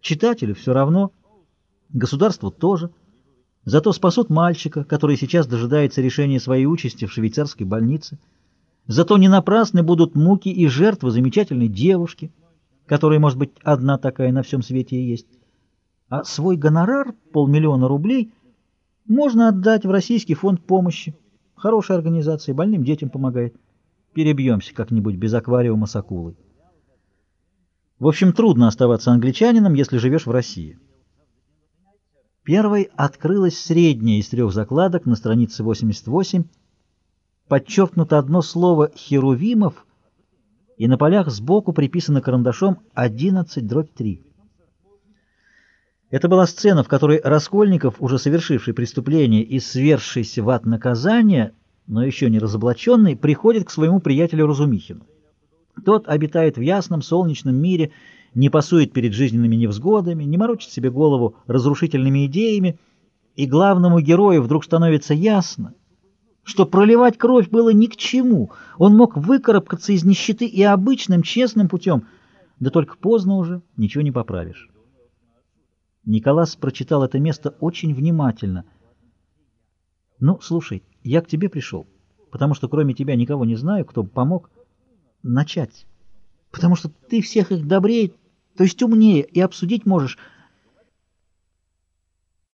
Читателю все равно, государству тоже. Зато спасут мальчика, который сейчас дожидается решения своей участи в швейцарской больнице. Зато не напрасны будут муки и жертвы замечательной девушки, которая, может быть, одна такая на всем свете и есть. А свой гонорар, полмиллиона рублей, можно отдать в Российский фонд помощи. Хорошая организация, больным детям помогает. Перебьемся как-нибудь без аквариума с акулой. В общем, трудно оставаться англичанином, если живешь в России. Первой открылась средняя из трех закладок на странице 88. Подчеркнуто одно слово «херувимов», и на полях сбоку приписано карандашом 11 дробь 3. Это была сцена, в которой Раскольников, уже совершивший преступление и свершийся в ад наказания, но еще не разоблаченный, приходит к своему приятелю Разумихину. Тот обитает в ясном солнечном мире, не пасует перед жизненными невзгодами, не морочит себе голову разрушительными идеями, и главному герою вдруг становится ясно, что проливать кровь было ни к чему. Он мог выкарабкаться из нищеты и обычным честным путем, да только поздно уже, ничего не поправишь. Николас прочитал это место очень внимательно. «Ну, слушай, я к тебе пришел, потому что кроме тебя никого не знаю, кто бы помог начать. Потому что ты всех их добрее, то есть умнее, и обсудить можешь,